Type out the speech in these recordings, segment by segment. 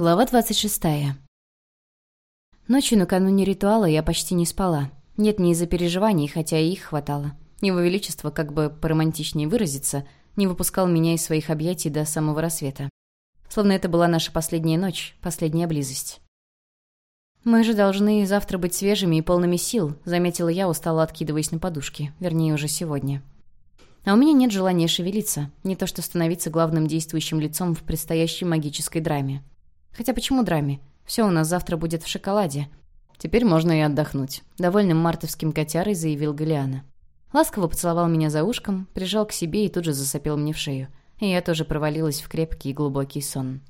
Глава 26. Ночью накануне ритуала я почти не спала. Нет, не из-за переживаний, хотя и их хватало. Его Величество, как бы поромантичнее выразиться, не выпускал меня из своих объятий до самого рассвета. Словно это была наша последняя ночь, последняя близость. «Мы же должны завтра быть свежими и полными сил», — заметила я, устало откидываясь на подушке. Вернее, уже сегодня. А у меня нет желания шевелиться, не то что становиться главным действующим лицом в предстоящей магической драме. Хотя почему драме? Все у нас завтра будет в шоколаде. Теперь можно и отдохнуть. Довольным мартовским котярой заявил Галиана. Ласково поцеловал меня за ушком, прижал к себе и тут же засопел мне в шею. И я тоже провалилась в крепкий и глубокий сон.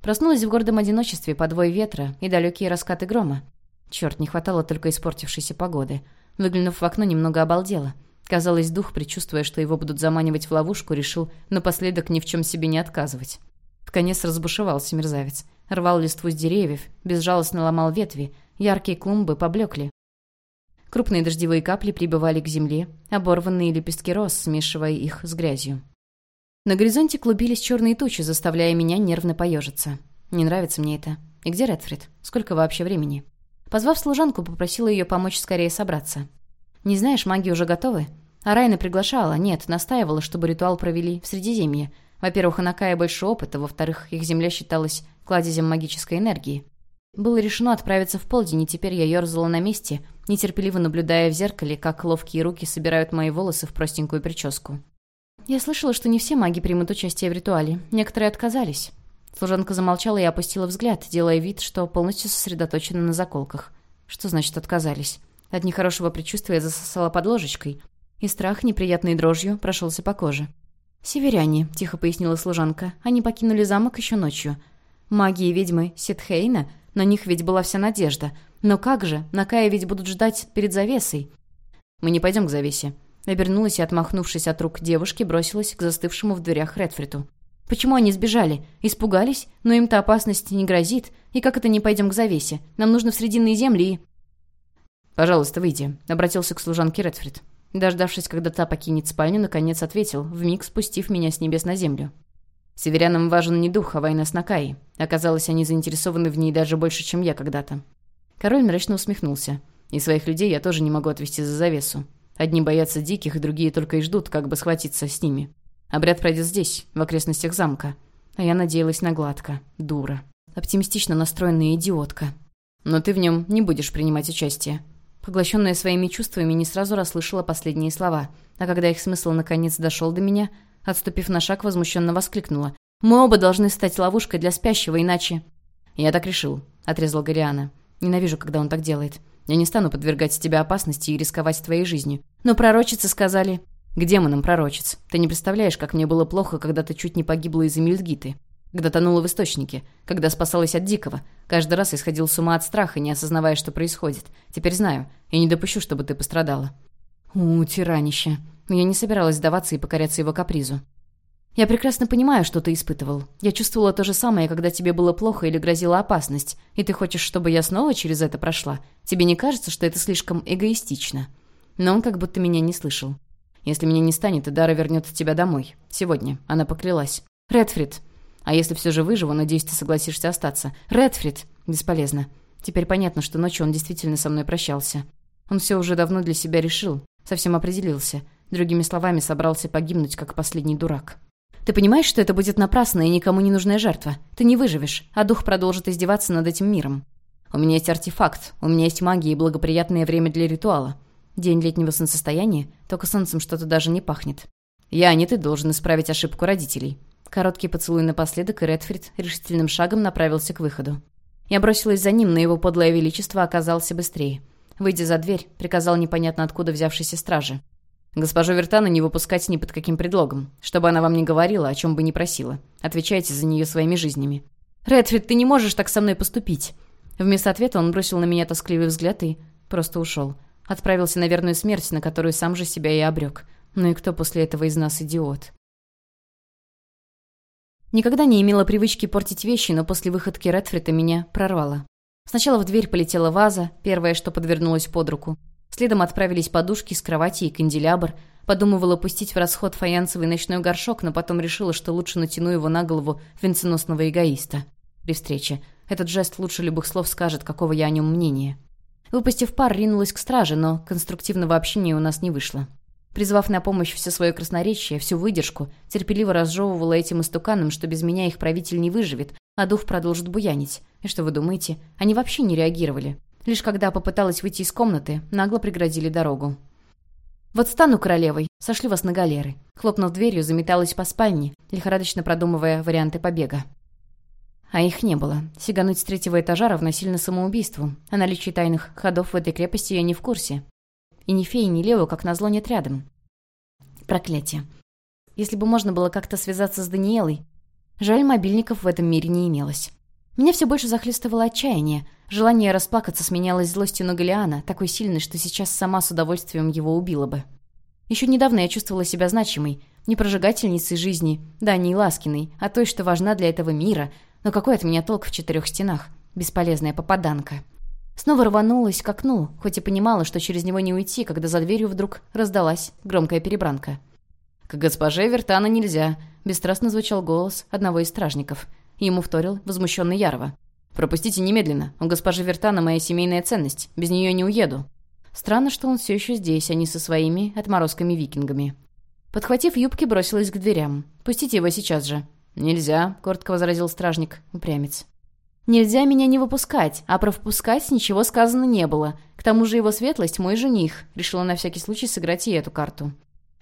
Проснулась в гордом одиночестве под вой ветра и далекие раскаты грома. Черт, не хватало только испортившейся погоды. Выглянув в окно, немного обалдела. Казалось, дух, предчувствуя, что его будут заманивать в ловушку, решил напоследок ни в чем себе не отказывать. В конец разбушевался мерзавец. Рвал листву с деревьев, безжалостно ломал ветви, яркие клумбы поблекли. Крупные дождевые капли прибывали к земле, оборванные лепестки роз, смешивая их с грязью. На горизонте клубились черные тучи, заставляя меня нервно поежиться. Не нравится мне это. И где Редфрид? Сколько вообще времени? Позвав служанку, попросила ее помочь скорее собраться. «Не знаешь, маги уже готовы?» А Райна приглашала, нет, настаивала, чтобы ритуал провели в Средиземье. Во-первых, у Накая больше опыта, во-вторых, их земля считалась кладезем магической энергии. Было решено отправиться в полдень, и теперь я ерзала на месте, нетерпеливо наблюдая в зеркале, как ловкие руки собирают мои волосы в простенькую прическу. Я слышала, что не все маги примут участие в ритуале. Некоторые отказались. Служанка замолчала и опустила взгляд, делая вид, что полностью сосредоточена на заколках. Что значит «отказались»? От нехорошего предчувствия засосала под ложечкой, и страх, неприятной дрожью, прошелся по коже. «Северяне», — тихо пояснила служанка. «Они покинули замок еще ночью. Маги и ведьмы Ситхейна, на них ведь была вся надежда. Но как же, на Кая ведь будут ждать перед завесой». «Мы не пойдем к завесе». Обернулась и, отмахнувшись от рук девушки, бросилась к застывшему в дверях Редфриту. «Почему они сбежали? Испугались? Но им-то опасности не грозит. И как это не пойдем к завесе? Нам нужно в Срединные земли и...» «Пожалуйста, выйди», — обратился к служанке Редфрид. Дождавшись, когда та покинет спальню, наконец ответил, вмиг спустив меня с небес на землю. Северянам важен не дух, а война с Накаей. Оказалось, они заинтересованы в ней даже больше, чем я когда-то. Король мрачно усмехнулся. И своих людей я тоже не могу отвести за завесу. Одни боятся диких, другие только и ждут, как бы схватиться с ними. Обряд пройдет здесь, в окрестностях замка. А я надеялась на гладко. Дура. Оптимистично настроенная идиотка. Но ты в нем не будешь принимать участие. Поглощенная своими чувствами, не сразу расслышала последние слова, а когда их смысл наконец дошел до меня, отступив на шаг, возмущенно воскликнула. «Мы оба должны стать ловушкой для спящего, иначе...» «Я так решил», — отрезал Гориана. «Ненавижу, когда он так делает. Я не стану подвергать тебя опасности и рисковать твоей жизнью. Но пророчицы сказали...» «К демонам, пророчиц. Ты не представляешь, как мне было плохо, когда ты чуть не погибла из-за Мильдгиты когда тонула в источнике, когда спасалась от дикого. Каждый раз исходил с ума от страха, не осознавая, что происходит. Теперь знаю, и не допущу, чтобы ты пострадала. У, тиранище. Я не собиралась сдаваться и покоряться его капризу. Я прекрасно понимаю, что ты испытывал. Я чувствовала то же самое, когда тебе было плохо или грозила опасность, и ты хочешь, чтобы я снова через это прошла. Тебе не кажется, что это слишком эгоистично? Но он как будто меня не слышал. Если меня не станет, Дара вернет тебя домой. Сегодня. Она поклялась. Редфрид, а если все же выживу, надеюсь, ты согласишься остаться. Редфрид! Бесполезно. Теперь понятно, что ночью он действительно со мной прощался. Он все уже давно для себя решил. Совсем определился. Другими словами, собрался погибнуть, как последний дурак. Ты понимаешь, что это будет напрасная и никому не нужная жертва? Ты не выживешь, а дух продолжит издеваться над этим миром. У меня есть артефакт, у меня есть магия и благоприятное время для ритуала. День летнего солнцестояния, только солнцем что-то даже не пахнет. Я, а не ты, должен исправить ошибку родителей. Короткий поцелуй напоследок, и Редфрид решительным шагом направился к выходу. Я бросилась за ним, но его подлое величество оказался быстрее. Выйдя за дверь, приказал непонятно откуда взявшейся стражи. «Госпожу Вертану не выпускать ни под каким предлогом, чтобы она вам не говорила, о чем бы ни просила. Отвечайте за нее своими жизнями». «Редфрид, ты не можешь так со мной поступить!» Вместо ответа он бросил на меня тоскливый взгляд и просто ушел. Отправился на верную смерть, на которую сам же себя и обрек. Ну и кто после этого из нас идиот? Никогда не имела привычки портить вещи, но после выходки Редфрита меня прорвало. Сначала в дверь полетела ваза, первое, что подвернулось под руку. Следом отправились подушки с кровати и канделябр. Подумывала пустить в расход фаянсовый ночной горшок, но потом решила, что лучше натяну его на голову венценосного эгоиста. При встрече. Этот жест лучше любых слов скажет, какого я о нем мнения. Выпустив пар, ринулась к страже, но конструктивного общения у нас не вышло. Призвав на помощь все свое красноречие, всю выдержку, терпеливо разжевывала этим истуканом, что без меня их правитель не выживет, а дух продолжит буянить. И что вы думаете? Они вообще не реагировали. Лишь когда попыталась выйти из комнаты, нагло преградили дорогу. «Вот стану королевой, сошли вас на галеры». Хлопнув дверью, заметалась по спальне, лихорадочно продумывая варианты побега. А их не было. Сигануть с третьего этажа равносильно самоубийству. О наличии тайных ходов в этой крепости я не в курсе. И ни феи, ни Лео, как назло, нет рядом. Проклятие. Если бы можно было как-то связаться с Даниэлой. Жаль, мобильников в этом мире не имелось. Меня все больше захлестывало отчаяние. Желание расплакаться сменялось злостью на Галиана, такой сильной, что сейчас сама с удовольствием его убила бы. Еще недавно я чувствовала себя значимой, не прожигательницей жизни, да, не Ласкиной, а той, что важна для этого мира. Но какой от меня толк в четырех стенах? Бесполезная попаданка. Снова рванулась к окну, хоть и понимала, что через него не уйти, когда за дверью вдруг раздалась громкая перебранка. «К госпоже Вертана нельзя», — бесстрастно звучал голос одного из стражников. Ему вторил возмущенный Ярова. «Пропустите немедленно. У госпожи Вертана моя семейная ценность. Без нее не уеду». Странно, что он все еще здесь, а не со своими отморозками-викингами. Подхватив юбки, бросилась к дверям. «Пустите его сейчас же». «Нельзя», — коротко возразил стражник, упрямец. «Нельзя меня не выпускать, а про впускать ничего сказано не было. К тому же его светлость — мой жених», — решила на всякий случай сыграть и эту карту.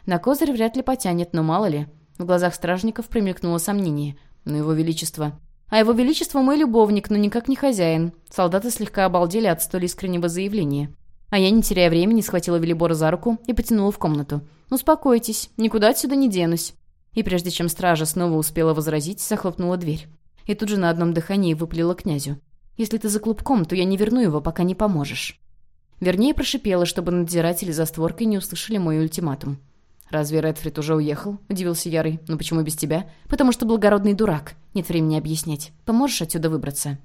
На козырь вряд ли потянет, но мало ли. В глазах стражников примелькнуло сомнение. «Но его величество...» «А его величество мой любовник, но никак не хозяин». Солдаты слегка обалдели от столь искреннего заявления. А я, не теряя времени, схватила Велибора за руку и потянула в комнату. «Успокойтесь, никуда отсюда не денусь». И прежде чем стража снова успела возразить, захлопнула дверь и тут же на одном дыхании выплела князю. «Если ты за клубком, то я не верну его, пока не поможешь». Вернее, прошипела, чтобы надзиратели за створкой не услышали мой ультиматум. «Разве Редфрид уже уехал?» – удивился Ярый. «Ну почему без тебя?» «Потому что благородный дурак. Нет времени объяснять. Поможешь отсюда выбраться?»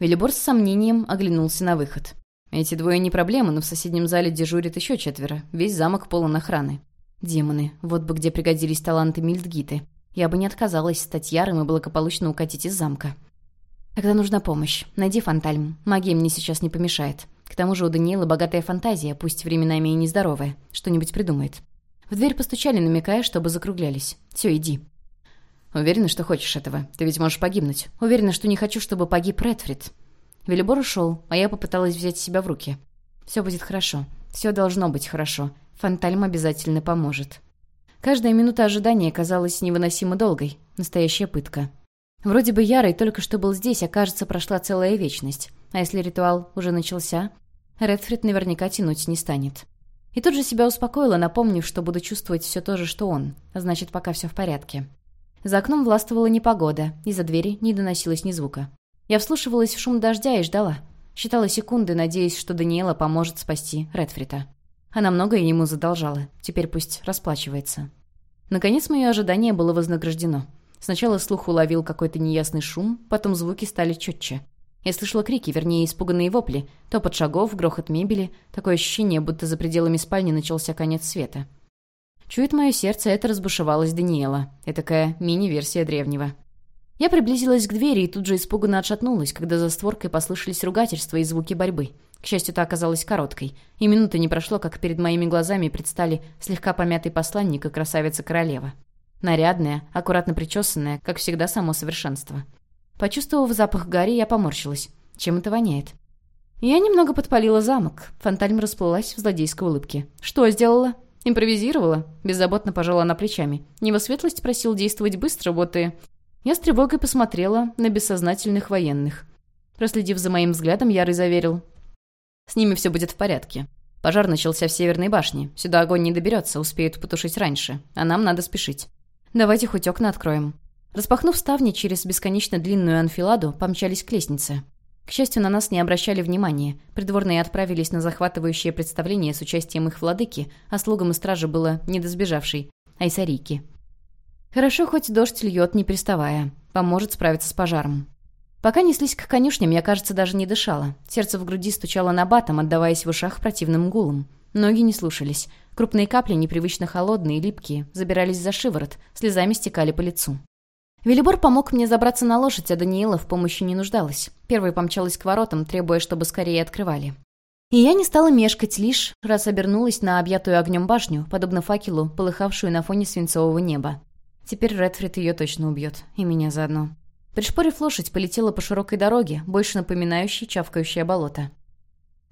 Велибор с сомнением оглянулся на выход. «Эти двое не проблема, но в соседнем зале дежурит еще четверо. Весь замок полон охраны. Демоны. Вот бы где пригодились таланты Мильдгиты. Я бы не отказалась стать ярым и благополучно укатить из замка. Когда нужна помощь, найди Фантальм. Магия мне сейчас не помешает. К тому же у Даниэла богатая фантазия, пусть временами и нездоровая. Что-нибудь придумает. В дверь постучали, намекая, чтобы закруглялись. «Все, иди». «Уверена, что хочешь этого? Ты ведь можешь погибнуть. Уверена, что не хочу, чтобы погиб Редфрид». Велибор ушел, а я попыталась взять себя в руки. «Все будет хорошо. Все должно быть хорошо. Фантальм обязательно поможет». Каждая минута ожидания казалась невыносимо долгой. Настоящая пытка. Вроде бы Ярый только что был здесь, а кажется, прошла целая вечность. А если ритуал уже начался, Редфрид наверняка тянуть не станет. И тут же себя успокоила, напомнив, что буду чувствовать все то же, что он. Значит, пока все в порядке. За окном властвовала непогода, из-за двери не доносилось ни звука. Я вслушивалась в шум дождя и ждала. Считала секунды, надеясь, что Даниэла поможет спасти Редфрита. Она многое ему задолжала. Теперь пусть расплачивается. Наконец, мое ожидание было вознаграждено. Сначала слух уловил какой-то неясный шум, потом звуки стали четче. Я слышала крики, вернее, испуганные вопли, топот шагов, грохот мебели, такое ощущение, будто за пределами спальни начался конец света. Чует мое сердце, это разбушевалась Даниэла. Этакая мини-версия древнего. Я приблизилась к двери и тут же испуганно отшатнулась, когда за створкой послышались ругательства и звуки борьбы. К счастью, та оказалась короткой, и минуты не прошло, как перед моими глазами предстали слегка помятый посланник и красавица-королева. Нарядная, аккуратно причесанная, как всегда, само совершенство. Почувствовав запах Гарри, я поморщилась. Чем это воняет? Я немного подпалила замок. Фантальм расплылась в злодейской улыбке. «Что сделала?» «Импровизировала?» Беззаботно пожала она плечами. «Него светлость просил действовать быстро, вот и...» Я с тревогой посмотрела на бессознательных военных. Проследив за моим взглядом, Ярый заверил. С ними все будет в порядке. Пожар начался в Северной башне. Сюда огонь не доберется, успеют потушить раньше. А нам надо спешить. Давайте хоть окна откроем. Распахнув ставни через бесконечно длинную анфиладу, помчались к лестнице. К счастью, на нас не обращали внимания. Придворные отправились на захватывающее представление с участием их владыки, а слугам и страже было не до сбежавшей, айсарики. Хорошо, хоть дождь льет, не приставая. Поможет справиться с пожаром. Пока неслись к конюшням, я, кажется, даже не дышала. Сердце в груди стучало на батом, отдаваясь в ушах противным гулом. Ноги не слушались. Крупные капли, непривычно холодные и липкие, забирались за шиворот, слезами стекали по лицу. Велибор помог мне забраться на лошадь, а Даниэла в помощи не нуждалась. Первой помчалась к воротам, требуя, чтобы скорее открывали. И я не стала мешкать лишь, раз обернулась на объятую огнем башню, подобно факелу, полыхавшую на фоне свинцового неба. Теперь Редфрид ее точно убьет, и меня заодно. Пришпорив лошадь, полетела по широкой дороге, больше напоминающей чавкающее болото.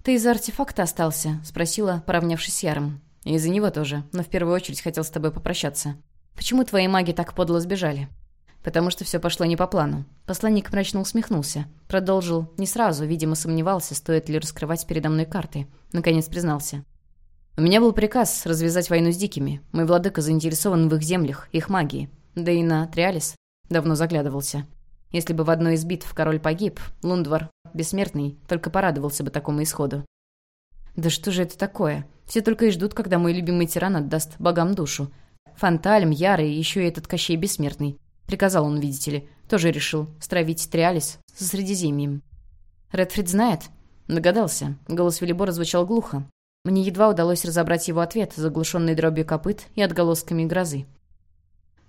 «Ты из-за артефакта остался?» — спросила, поравнявшись с Яром. «Из-за него тоже, но в первую очередь хотел с тобой попрощаться. Почему твои маги так подло сбежали?» «Потому что все пошло не по плану». Посланник мрачно усмехнулся. Продолжил не сразу, видимо, сомневался, стоит ли раскрывать передо мной карты. Наконец признался. «У меня был приказ развязать войну с дикими. Мой владыка заинтересован в их землях, их магии. Да и на Триалис давно заглядывался. Если бы в одной из битв король погиб, Лундвар, бессмертный, только порадовался бы такому исходу. Да что же это такое? Все только и ждут, когда мой любимый тиран отдаст богам душу. Фантальм, Ярый еще и этот Кощей Бессмертный. Приказал он, видите ли. Тоже решил стравить Триалис со Средиземьем. Редфрид знает? Догадался. Голос Велибора звучал глухо. Мне едва удалось разобрать его ответ, заглушенный дробью копыт и отголосками грозы.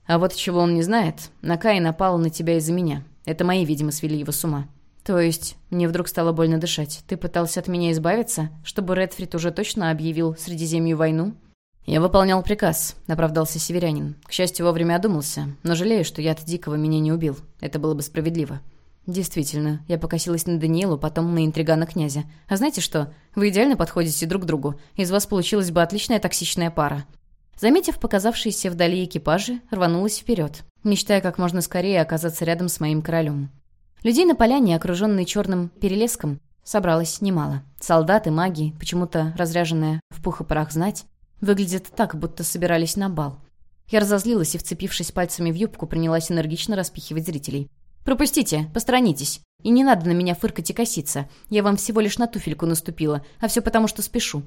А вот чего он не знает, Накай напал на тебя из-за меня. Это мои, видимо, свели его с ума. То есть, мне вдруг стало больно дышать. Ты пытался от меня избавиться, чтобы Редфрид уже точно объявил Средиземью войну? Я выполнял приказ, оправдался северянин. К счастью, вовремя одумался, но жалею, что я от Дикого меня не убил. Это было бы справедливо. Действительно, я покосилась на Даниэлу, потом на интригана князя. А знаете что? Вы идеально подходите друг к другу. Из вас получилась бы отличная токсичная пара. Заметив показавшиеся вдали экипажи, рванулась вперед, мечтая как можно скорее оказаться рядом с моим королем. Людей на поляне, окруженной черным перелеском, собралось немало. Солдаты, маги, почему-то разряженная в пух и прах знать, выглядят так, будто собирались на бал. Я разозлилась и, вцепившись пальцами в юбку, принялась энергично распихивать зрителей. «Пропустите, посторонитесь. И не надо на меня фыркать и коситься. Я вам всего лишь на туфельку наступила, а все потому, что спешу.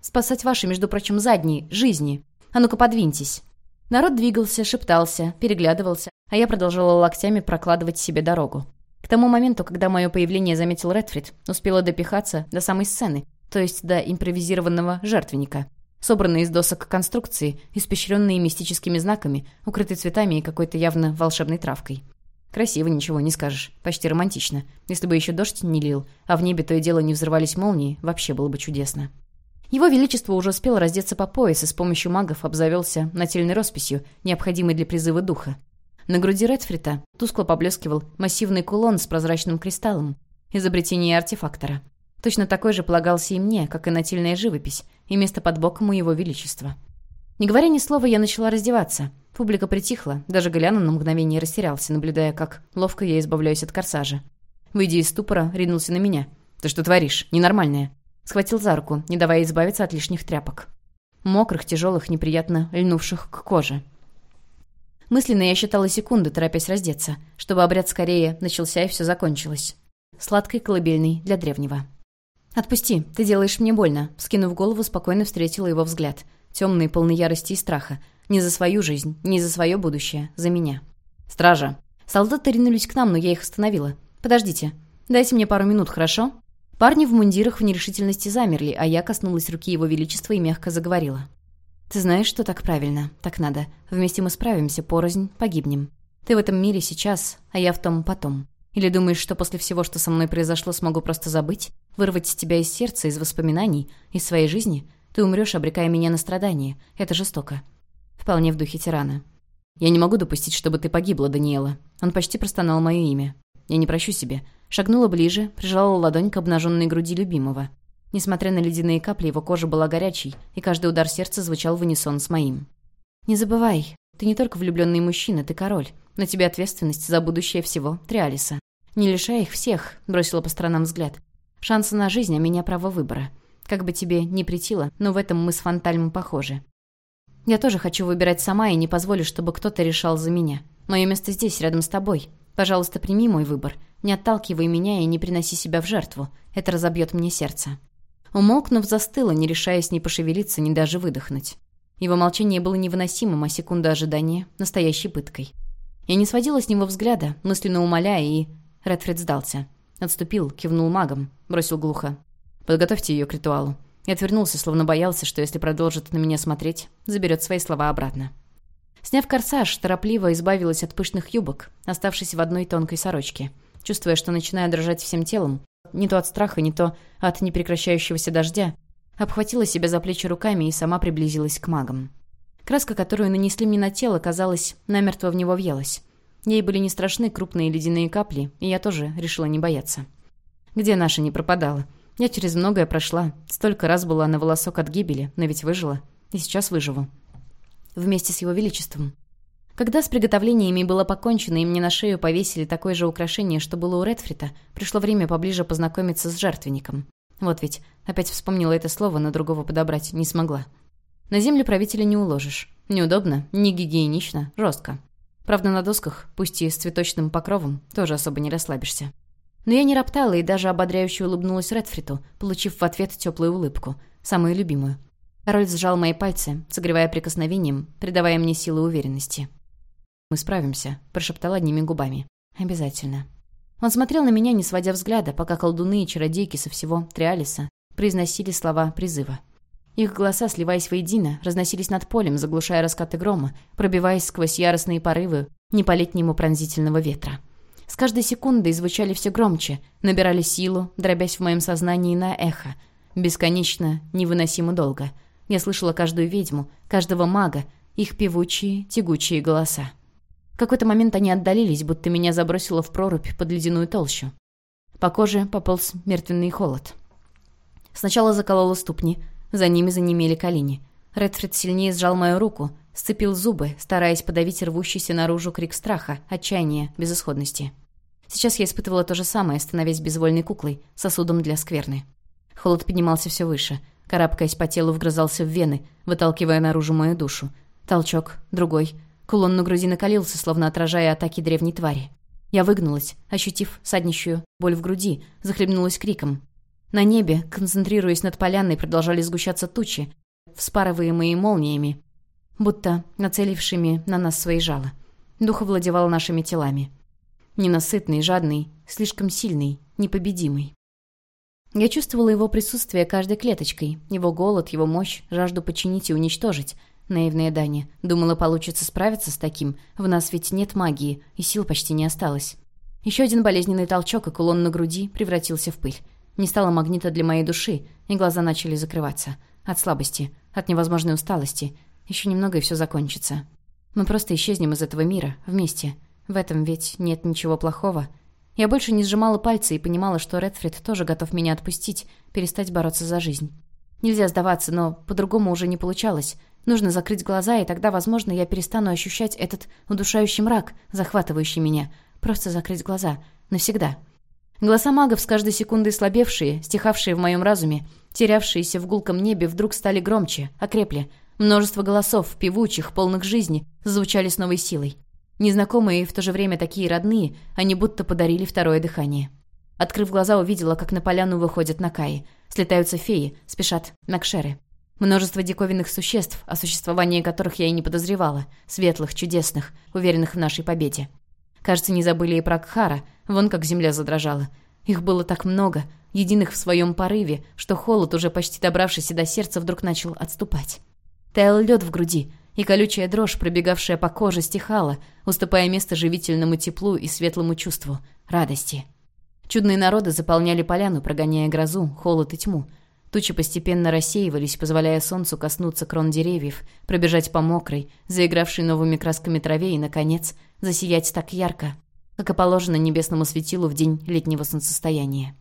Спасать ваши, между прочим, задние, жизни. А ну-ка, подвиньтесь». Народ двигался, шептался, переглядывался, а я продолжала локтями прокладывать себе дорогу. К тому моменту, когда мое появление заметил Редфрид, успела допихаться до самой сцены, то есть до импровизированного жертвенника. Собранный из досок конструкции, испещренные мистическими знаками, укрытый цветами и какой-то явно волшебной травкой. Красиво, ничего не скажешь. Почти романтично. Если бы еще дождь не лил, а в небе то и дело не взрывались молнии, вообще было бы чудесно. Его Величество уже успел раздеться по пояс и с помощью магов обзавелся нательной росписью, необходимой для призыва духа. На груди Редфрита тускло поблескивал массивный кулон с прозрачным кристаллом, изобретение артефактора. Точно такой же полагался и мне, как и нательная живопись, и место под боком у его величества. Не говоря ни слова, я начала раздеваться. Публика притихла, даже Голяна на мгновение растерялся, наблюдая, как ловко я избавляюсь от корсажа. Выйдя из ступора, ринулся на меня. «Ты что творишь? Ненормальная!» Схватил за руку, не давая избавиться от лишних тряпок. Мокрых, тяжелых, неприятно льнувших к коже. Мысленно я считала секунды, торопясь раздеться, чтобы обряд скорее начался и все закончилось. Сладкой колыбельной для древнего. «Отпусти, ты делаешь мне больно», скинув голову, спокойно встретила его взгляд. Темный, полный ярости и страха. Не за свою жизнь, не за свое будущее, за меня. «Стража!» Солдаты ринулись к нам, но я их остановила. «Подождите. Дайте мне пару минут, хорошо?» Парни в мундирах в нерешительности замерли, а я коснулась руки его величества и мягко заговорила. «Ты знаешь, что так правильно, так надо. Вместе мы справимся, порознь, погибнем. Ты в этом мире сейчас, а я в том потом. Или думаешь, что после всего, что со мной произошло, смогу просто забыть? Вырвать тебя из сердца, из воспоминаний, из своей жизни? Ты умрешь, обрекая меня на страдания. Это жестоко». Вполне в духе тирана. «Я не могу допустить, чтобы ты погибла, Даниэла». Он почти простонал мое имя. «Я не прощу себе. Шагнула ближе, прижала ладонь к обнаженной груди любимого. Несмотря на ледяные капли, его кожа была горячей, и каждый удар сердца звучал в унисон с моим. «Не забывай, ты не только влюбленный мужчина, ты король. На тебе ответственность за будущее всего, Триалиса. Не лишай их всех», — бросила по сторонам взгляд. «Шансы на жизнь, а меня право выбора. Как бы тебе ни притило, но в этом мы с Фантальмом похожи. Я тоже хочу выбирать сама и не позволю, чтобы кто-то решал за меня. Мое место здесь, рядом с тобой. Пожалуйста, прими мой выбор. Не отталкивай меня и не приноси себя в жертву. Это разобьет мне сердце». Умолкнув, застыла, не решаясь ни пошевелиться, ни даже выдохнуть. Его молчание было невыносимым, а секунда ожидания — настоящей пыткой. Я не сводила с него взгляда, мысленно умоляя, и... Редфрид сдался. Отступил, кивнул магом, бросил глухо. «Подготовьте ее к ритуалу». И отвернулся, словно боялся, что если продолжит на меня смотреть, заберет свои слова обратно. Сняв корсаж, торопливо избавилась от пышных юбок, оставшись в одной тонкой сорочке. Чувствуя, что начинаю дрожать всем телом, не то от страха, не то от непрекращающегося дождя, обхватила себя за плечи руками и сама приблизилась к магам. Краска, которую нанесли мне на тело, казалось, намертво в него въелась. Ей были не страшны крупные ледяные капли, и я тоже решила не бояться. Где наша не пропадала? Я через многое прошла. Столько раз была на волосок от гибели, но ведь выжила. И сейчас выживу. Вместе с его величеством. Когда с приготовлениями было покончено, и мне на шею повесили такое же украшение, что было у Редфрита, пришло время поближе познакомиться с жертвенником. Вот ведь, опять вспомнила это слово, но другого подобрать не смогла. На землю правителя не уложишь. Неудобно, не гигиенично, жестко. Правда, на досках, пусть и с цветочным покровом, тоже особо не расслабишься. Но я не роптала и даже ободряюще улыбнулась Редфриту, получив в ответ теплую улыбку, самую любимую. Король сжал мои пальцы, согревая прикосновением, придавая мне силы уверенности. «Мы справимся», — прошептал одними губами. «Обязательно». Он смотрел на меня, не сводя взгляда, пока колдуны и чародейки со всего Триалиса произносили слова призыва. Их голоса, сливаясь воедино, разносились над полем, заглушая раскаты грома, пробиваясь сквозь яростные порывы не пронзительного ветра. С каждой секундой звучали все громче, набирали силу, дробясь в моем сознании на эхо. Бесконечно, невыносимо долго. Я слышала каждую ведьму, каждого мага, их певучие, тягучие голоса. В какой-то момент они отдалились, будто меня забросило в прорубь под ледяную толщу. По коже пополз мертвенный холод. Сначала заколола ступни, за ними занемели колени. Редфрид сильнее сжал мою руку, сцепил зубы, стараясь подавить рвущийся наружу крик страха, отчаяния, безысходности. Сейчас я испытывала то же самое, становясь безвольной куклой, сосудом для скверны. Холод поднимался все выше. Карабкаясь по телу, вгрызался в вены, выталкивая наружу мою душу. Толчок, другой. Кулон на груди накалился, словно отражая атаки древней твари. Я выгнулась, ощутив саднищую боль в груди, захлебнулась криком. На небе, концентрируясь над поляной, продолжали сгущаться тучи, вспарываемые молниями, будто нацелившими на нас свои жала. Дух овладевал нашими телами. Ненасытный, жадный, слишком сильный, непобедимый. Я чувствовала его присутствие каждой клеточкой, его голод, его мощь, жажду подчинить и уничтожить. Наивная Даня. Думала, получится справиться с таким. В нас ведь нет магии, и сил почти не осталось. Еще один болезненный толчок, и кулон на груди превратился в пыль. Не стало магнита для моей души, и глаза начали закрываться. От слабости, от невозможной усталости. Еще немного, и все закончится. Мы просто исчезнем из этого мира, вместе. В этом ведь нет ничего плохого. Я больше не сжимала пальцы и понимала, что Редфрид тоже готов меня отпустить, перестать бороться за жизнь. Нельзя сдаваться, но по-другому уже не получалось. Нужно закрыть глаза, и тогда, возможно, я перестану ощущать этот удушающий мрак, захватывающий меня. Просто закрыть глаза. Навсегда. Голоса магов, с каждой секундой слабевшие, стихавшие в моем разуме, терявшиеся в гулком небе, вдруг стали громче, окрепли. Множество голосов, певучих, полных жизни, звучали с новой силой. Незнакомые и в то же время такие родные, они будто подарили второе дыхание. Открыв глаза, увидела, как на поляну выходят Накаи. Слетаются феи, спешат Накшеры. Множество диковинных существ, о существовании которых я и не подозревала. Светлых, чудесных, уверенных в нашей победе. Кажется, не забыли и про Кхара, вон как земля задрожала. Их было так много, единых в своем порыве, что холод, уже почти добравшийся до сердца, вдруг начал отступать. Таял лед в груди, и колючая дрожь, пробегавшая по коже, стихала, уступая место живительному теплу и светлому чувству — радости. Чудные народы заполняли поляну, прогоняя грозу, холод и тьму. Тучи постепенно рассеивались, позволяя солнцу коснуться крон деревьев, пробежать по мокрой, заигравшей новыми красками траве и, наконец, засиять так ярко, как и положено небесному светилу в день летнего солнцестояния.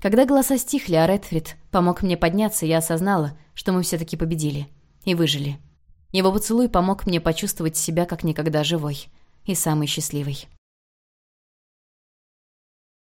Когда голоса стихли, а Редфрид помог мне подняться, я осознала, что мы все-таки победили. И выжили. Его поцелуй помог мне почувствовать себя как никогда живой. И самой счастливой.